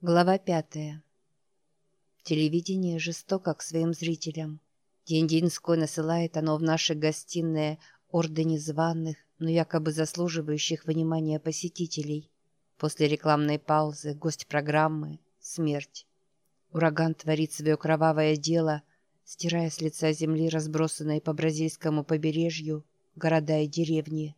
Глава пятая. Телевидение жестоко к своим зрителям. День-деньской насылает оно в наши гостиные орды незваных, но якобы заслуживающих внимания посетителей. После рекламной паузы гость программы — смерть. Ураган творит свое кровавое дело, стирая с лица земли разбросанные по бразильскому побережью города и деревни.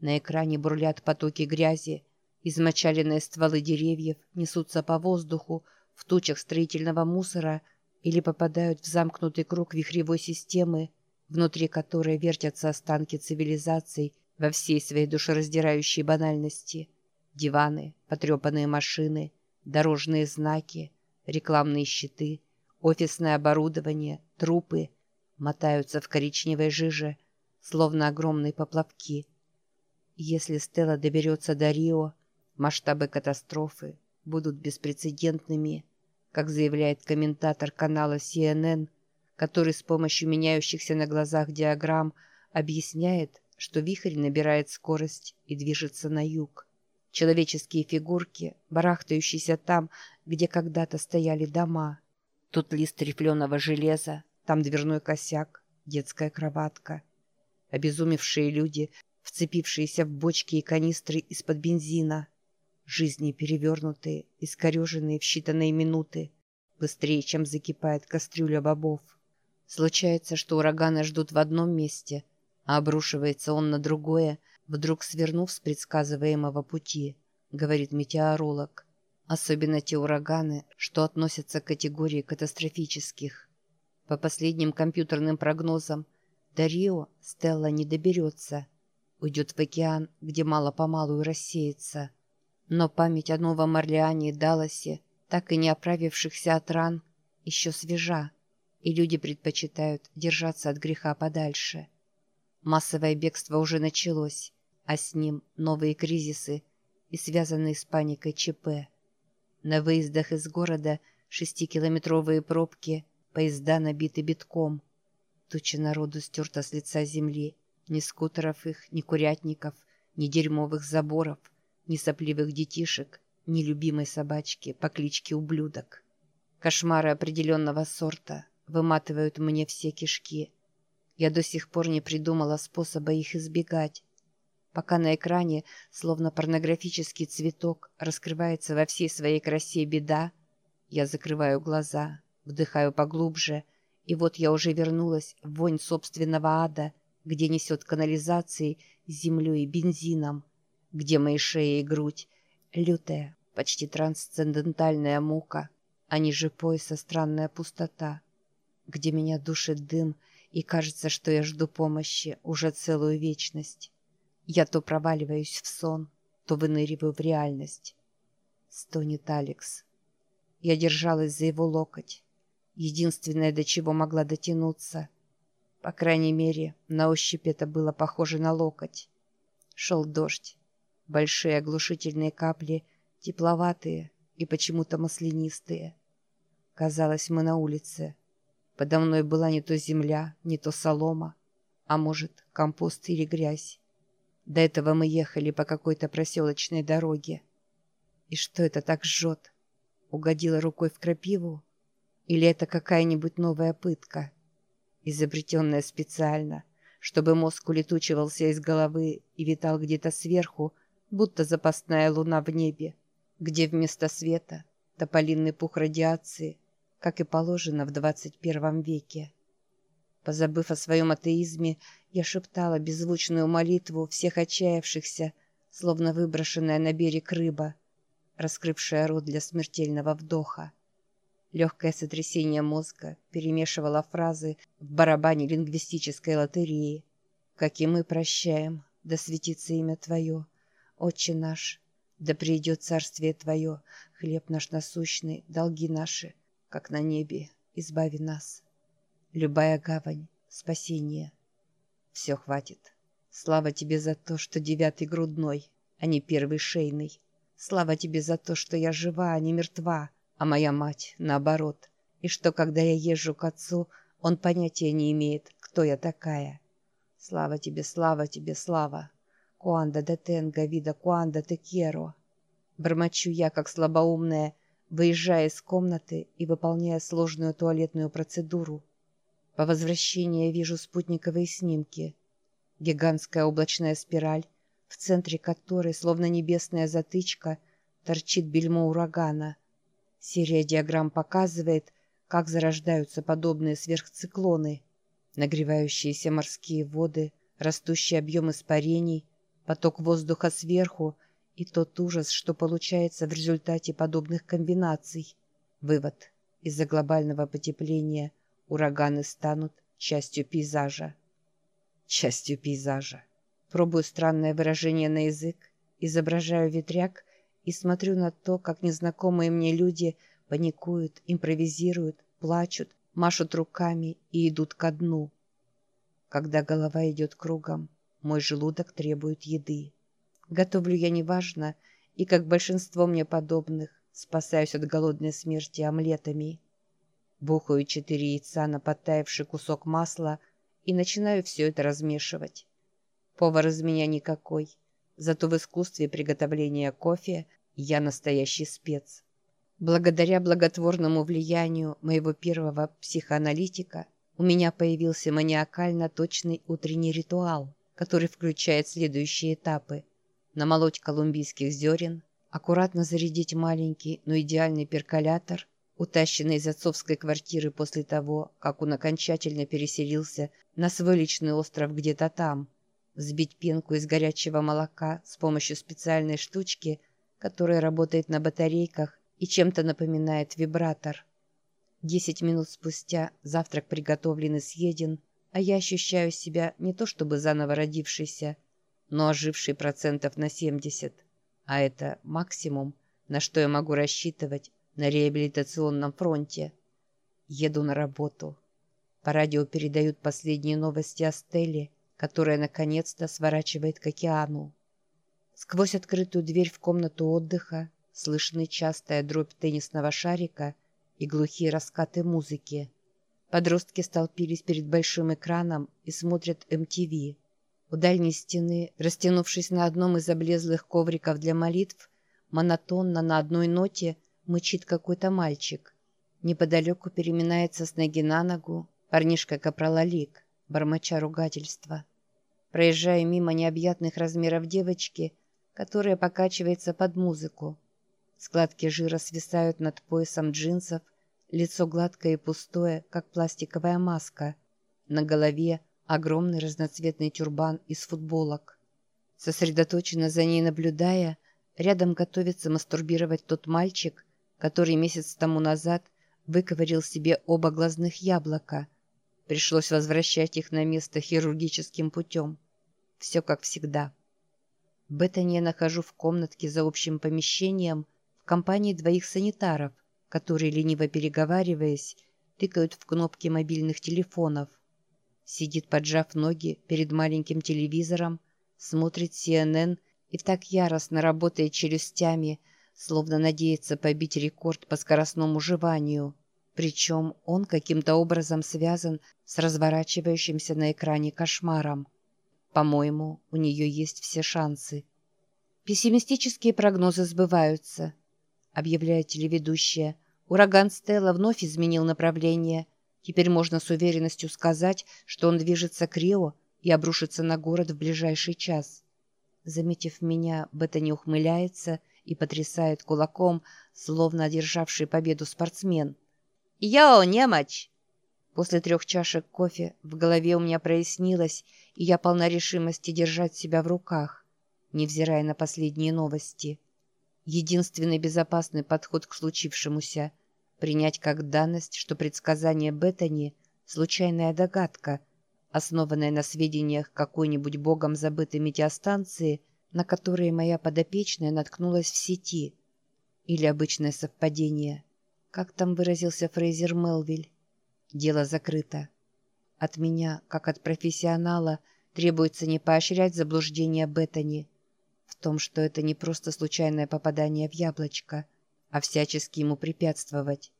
На экране бурлят потоки грязи, Измочаленные стволы деревьев несутся по воздуху в тучах строительного мусора или попадают в замкнутый круг вихревой системы, внутри которой вертятся останки цивилизаций во всей своей душераздирающей банальности. Диваны, потрепанные машины, дорожные знаки, рекламные щиты, офисное оборудование, трупы мотаются в коричневой жиже, словно огромные поплавки. Если Стелла доберется до Рио, Масштабы катастрофы будут беспрецедентными, как заявляет комментатор канала CNN, который с помощью меняющихся на глазах диаграмм объясняет, что вихрь набирает скорость и движется на юг. Человеческие фигурки, барахтающиеся там, где когда-то стояли дома. Тут лист рифленого железа, там дверной косяк, детская кроватка. Обезумевшие люди, вцепившиеся в бочки и канистры из-под бензина – Жизни перевернутые, искореженные в считанные минуты, быстрее, чем закипает кастрюля бобов. Случается, что ураганы ждут в одном месте, а обрушивается он на другое, вдруг свернув с предсказываемого пути, говорит метеоролог. Особенно те ураганы, что относятся к категории катастрофических. По последним компьютерным прогнозам, до Рио Стелла не доберется. Уйдет в океан, где мало-помалу и рассеется. Но память о Новом Орлеане и Далласе, так и не оправившихся от ран, еще свежа, и люди предпочитают держаться от греха подальше. Массовое бегство уже началось, а с ним новые кризисы и связанные с паникой ЧП. На выездах из города шестикилометровые пробки, поезда набиты битком. Туча народу стерта с лица земли, ни скутеров их, ни курятников, ни дерьмовых заборов — ни сопливых детишек, ни любимой собачки по кличке Ублюдок. Кошмары определенного сорта выматывают мне все кишки. Я до сих пор не придумала способа их избегать. Пока на экране, словно порнографический цветок, раскрывается во всей своей красе беда, я закрываю глаза, вдыхаю поглубже, и вот я уже вернулась в вонь собственного ада, где несет канализацией, землей и бензином — где мои шея и грудь. Лютая, почти трансцендентальная мука, а ниже пояса странная пустота, где меня душит дым, и кажется, что я жду помощи уже целую вечность. Я то проваливаюсь в сон, то выныриваю в реальность. Стонет Алекс. Я держалась за его локоть. Единственное, до чего могла дотянуться. По крайней мере, на ощупь это было похоже на локоть. Шел дождь. Большие оглушительные капли, тепловатые и почему-то маслянистые. Казалось, мы на улице. Подо мной была не то земля, не то солома, а может, компост или грязь. До этого мы ехали по какой-то проселочной дороге. И что это так жжет? Угодила рукой в крапиву? Или это какая-нибудь новая пытка, изобретенная специально, чтобы мозг улетучивался из головы и витал где-то сверху, будто запасная луна в небе, где вместо света тополинный пух радиации, как и положено в 21 веке. Позабыв о своем атеизме, я шептала беззвучную молитву всех отчаявшихся, словно выброшенная на берег рыба, раскрывшая рот для смертельного вдоха. Легкое сотрясение мозга перемешивало фразы в барабане лингвистической лотереи. «Как и мы прощаем, да светится имя Твое», Отче наш, да придет царствие Твое, хлеб наш насущный, долги наши, как на небе, избави нас. Любая гавань, спасение. Все хватит. Слава Тебе за то, что девятый грудной, а не первый шейный. Слава Тебе за то, что я жива, а не мертва, а моя мать наоборот. И что, когда я езжу к отцу, он понятия не имеет, кто я такая. Слава Тебе, слава Тебе, слава. «Куанда де тенга вида, куанда те кьеро». Бормочу я, как слабоумная, выезжая из комнаты и выполняя сложную туалетную процедуру. По возвращении вижу спутниковые снимки. Гигантская облачная спираль, в центре которой, словно небесная затычка, торчит бельмо урагана. Серия диаграмм показывает, как зарождаются подобные сверхциклоны, нагревающиеся морские воды, растущий объем испарений, поток воздуха сверху и тот ужас, что получается в результате подобных комбинаций. Вывод. Из-за глобального потепления ураганы станут частью пейзажа. Частью пейзажа. Пробую странное выражение на язык, изображаю ветряк и смотрю на то, как незнакомые мне люди паникуют, импровизируют, плачут, машут руками и идут ко дну. Когда голова идет кругом, мой желудок требует еды. Готовлю я неважно, и, как большинство мне подобных, спасаюсь от голодной смерти омлетами. Бухаю четыре яйца на подтаявший кусок масла и начинаю все это размешивать. Повар из меня никакой, зато в искусстве приготовления кофе я настоящий спец. Благодаря благотворному влиянию моего первого психоаналитика у меня появился маниакально точный утренний ритуал, который включает следующие этапы – намолоть колумбийских зерен, аккуратно зарядить маленький, но идеальный перколятор, утащенный из отцовской квартиры после того, как он окончательно переселился на свой личный остров где-то там, взбить пенку из горячего молока с помощью специальной штучки, которая работает на батарейках и чем-то напоминает вибратор. Десять минут спустя завтрак приготовлен и съеден, а я ощущаю себя не то чтобы заново родившейся, но оживший процентов на 70. А это максимум, на что я могу рассчитывать на реабилитационном фронте. Еду на работу. По радио передают последние новости о Стелле, которая наконец-то сворачивает к океану. Сквозь открытую дверь в комнату отдыха слышны частая дробь теннисного шарика и глухие раскаты музыки. Подростки столпились перед большим экраном и смотрят MTV. У дальней стены, растянувшись на одном из облезлых ковриков для молитв, монотонно на одной ноте мычит какой-то мальчик. Неподалеку переминается с ноги на ногу парнишка капрала Лик, бормоча ругательства. Проезжая мимо необъятных размеров девочки, которая покачивается под музыку. Складки жира свисают над поясом джинсов, лицо гладкое и пустое, как пластиковая маска. На голове огромный разноцветный тюрбан из футболок. Сосредоточенно за ней наблюдая, рядом готовится мастурбировать тот мальчик, который месяц тому назад выковырил себе оба глазных яблока. Пришлось возвращать их на место хирургическим путем. Все как всегда. Беттани я нахожу в комнатке за общим помещением в компании двоих санитаров, которые, лениво переговариваясь, тыкают в кнопки мобильных телефонов. Сидит, поджав ноги перед маленьким телевизором, смотрит CNN и так яростно работает челюстями, словно надеется побить рекорд по скоростному жеванию. Причем он каким-то образом связан с разворачивающимся на экране кошмаром. По-моему, у нее есть все шансы. «Пессимистические прогнозы сбываются», — объявляет телеведущая. «Ураган Стелла вновь изменил направление» Теперь можно с уверенностью сказать, что он движется к Рио и обрушится на город в ближайший час. Заметив меня, Бета не ухмыляется и потрясает кулаком, словно одержавший победу спортсмен. «Йоу, немочь!» После трех чашек кофе в голове у меня прояснилось, и я полна решимости держать себя в руках, невзирая на последние новости. Единственный безопасный подход к случившемуся — принять как данность, что предсказание Беттани – случайная догадка, основанная на сведениях какой-нибудь богом забытой метеостанции, на которые моя подопечная наткнулась в сети. Или обычное совпадение. Как там выразился Фрейзер Мелвиль? Дело закрыто. От меня, как от профессионала, требуется не поощрять заблуждение Беттани в том, что это не просто случайное попадание в яблочко – а всячески ему препятствовать.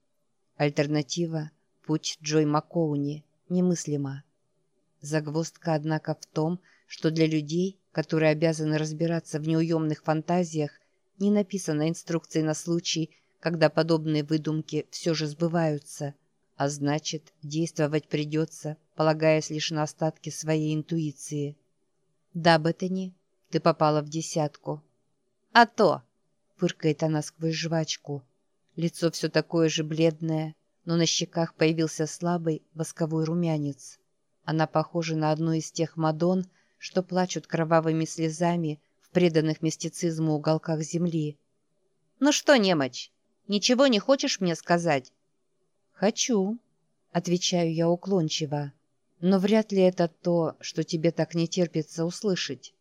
Альтернатива – путь Джой Маккоуни, немыслима. Загвоздка, однако, в том, что для людей, которые обязаны разбираться в неуемных фантазиях, не написано инструкции на случай, когда подобные выдумки все же сбываются, а значит, действовать придется, полагаясь лишь на остатки своей интуиции. «Да, Беттани, ты попала в десятку». «А то!» — фыркает она сквозь жвачку. Лицо все такое же бледное, но на щеках появился слабый восковой румянец. Она похожа на одну из тех мадон, что плачут кровавыми слезами в преданных мистицизму уголках земли. «Ну что, немочь, ничего не хочешь мне сказать?» «Хочу», — отвечаю я уклончиво, «но вряд ли это то, что тебе так не терпится услышать».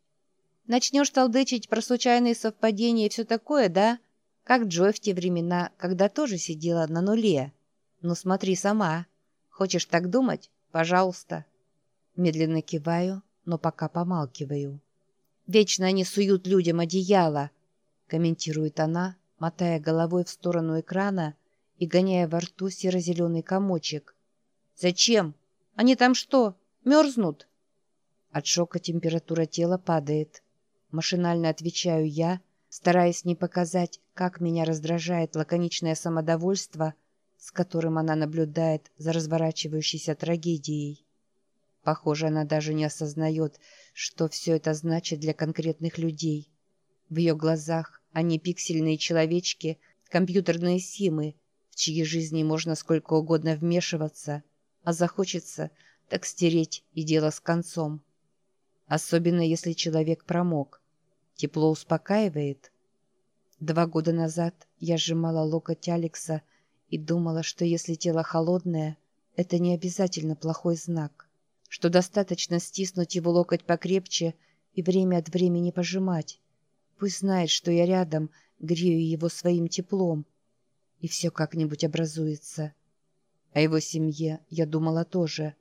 «Начнешь толдычить про случайные совпадения и все такое, да? Как Джой в те времена, когда тоже сидела на нуле. Ну смотри сама. Хочешь так думать? Пожалуйста». Медленно киваю, но пока помалкиваю. «Вечно они суют людям одеяло», — комментирует она, мотая головой в сторону экрана и гоняя во рту серо-зеленый комочек. «Зачем? Они там что, мерзнут?» От шока температура тела падает. Машинально отвечаю я, стараясь не показать, как меня раздражает лаконичное самодовольство, с которым она наблюдает за разворачивающейся трагедией. Похоже, она даже не осознает, что все это значит для конкретных людей. В ее глазах они пиксельные человечки, компьютерные симы, в чьи жизни можно сколько угодно вмешиваться, а захочется так стереть и дело с концом. Особенно если человек промок. Тепло успокаивает. Два года назад я сжимала локоть Алекса и думала, что если тело холодное, это не обязательно плохой знак что достаточно стиснуть его локоть покрепче и время от времени пожимать. Пусть знает, что я рядом, грею его своим теплом, и все как-нибудь образуется. О его семье я думала тоже.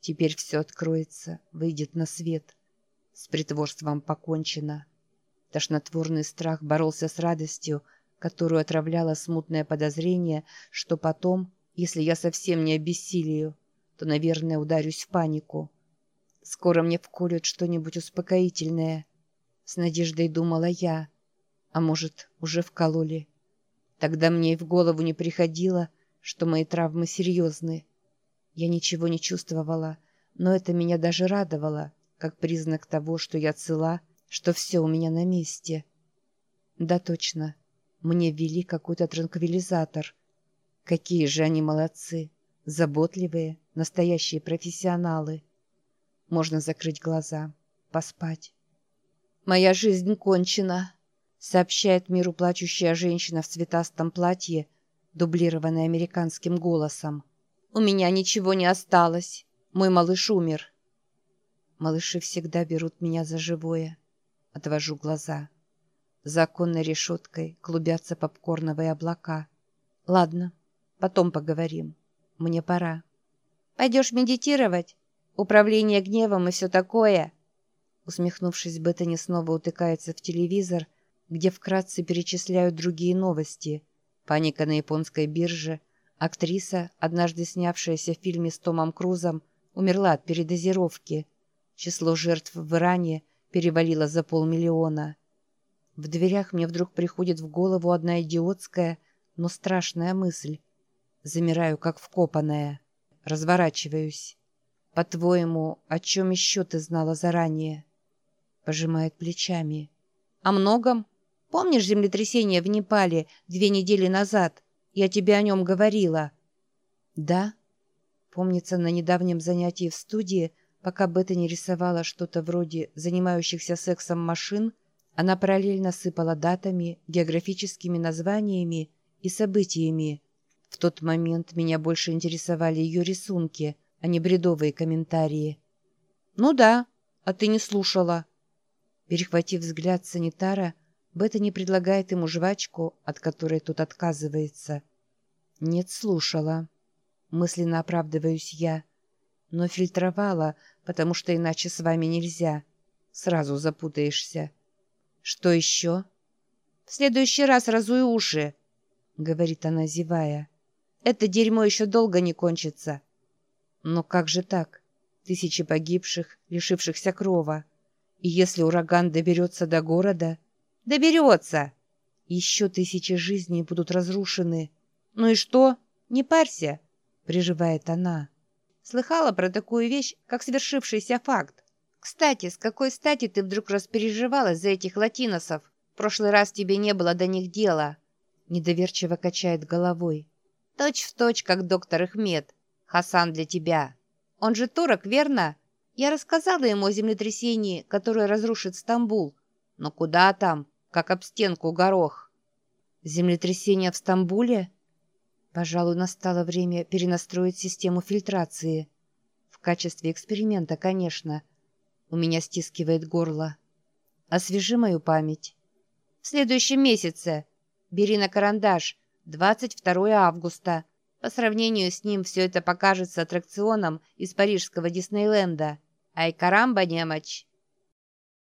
Теперь все откроется, выйдет на свет. С притворством покончено. Тошнотворный страх боролся с радостью, которую отравляло смутное подозрение, что потом, если я совсем не обессилию, то, наверное, ударюсь в панику. Скоро мне вколют что-нибудь успокоительное. С надеждой думала я. А может, уже вкололи. Тогда мне и в голову не приходило, что мои травмы серьезны. Я ничего не чувствовала, но это меня даже радовало, как признак того, что я цела, что все у меня на месте. Да, точно. Мне ввели какой-то транквилизатор. Какие же они молодцы, заботливые, Настоящие профессионалы. Можно закрыть глаза, поспать. «Моя жизнь кончена», — сообщает миру плачущая женщина в цветастом платье, дублированная американским голосом. «У меня ничего не осталось. Мой малыш умер». Малыши всегда берут меня за живое. Отвожу глаза. За оконной решеткой клубятся попкорновые облака. Ладно, потом поговорим. Мне пора. Пойдешь медитировать? Управление гневом и все такое?» Усмехнувшись, Беттани снова утыкается в телевизор, где вкратце перечисляют другие новости. Паника на японской бирже. Актриса, однажды снявшаяся в фильме с Томом Крузом, умерла от передозировки. Число жертв в Иране перевалило за полмиллиона. В дверях мне вдруг приходит в голову одна идиотская, но страшная мысль. Замираю, как вкопанная. Разворачиваюсь. «По-твоему, о чем еще ты знала заранее?» Пожимает плечами. «О многом? Помнишь землетрясение в Непале две недели назад? Я тебе о нем говорила». «Да?» Помнится, на недавнем занятии в студии, пока Бета не рисовала что-то вроде занимающихся сексом машин, она параллельно сыпала датами, географическими названиями и событиями, в тот момент меня больше интересовали ее рисунки, а не бредовые комментарии. «Ну да, а ты не слушала». Перехватив взгляд санитара, Бета не предлагает ему жвачку, от которой тот отказывается. «Нет, слушала». Мысленно оправдываюсь я. Но фильтровала, потому что иначе с вами нельзя. Сразу запутаешься. «Что еще?» «В следующий раз разуй уши», — говорит она, зевая. Это дерьмо еще долго не кончится. Но как же так? Тысячи погибших, лишившихся крова. И если ураган доберется до города... Доберется! Еще тысячи жизней будут разрушены. Ну и что? Не парься, приживает она. Слыхала про такую вещь, как свершившийся факт. Кстати, с какой стати ты вдруг распереживалась за этих латиносов? В прошлый раз тебе не было до них дела. Недоверчиво качает головой. Точь в точь, как доктор Ихмед. Хасан для тебя. Он же турок, верно? Я рассказала ему о землетрясении, которое разрушит Стамбул. Но куда там? Как об стенку горох. Землетрясение в Стамбуле? Пожалуй, настало время перенастроить систему фильтрации. В качестве эксперимента, конечно. У меня стискивает горло. Освежи мою память. В следующем месяце. Бери на карандаш. 22 августа. По сравнению с ним все это покажется аттракционом из парижского Диснейленда. Ай, карамба, немочь!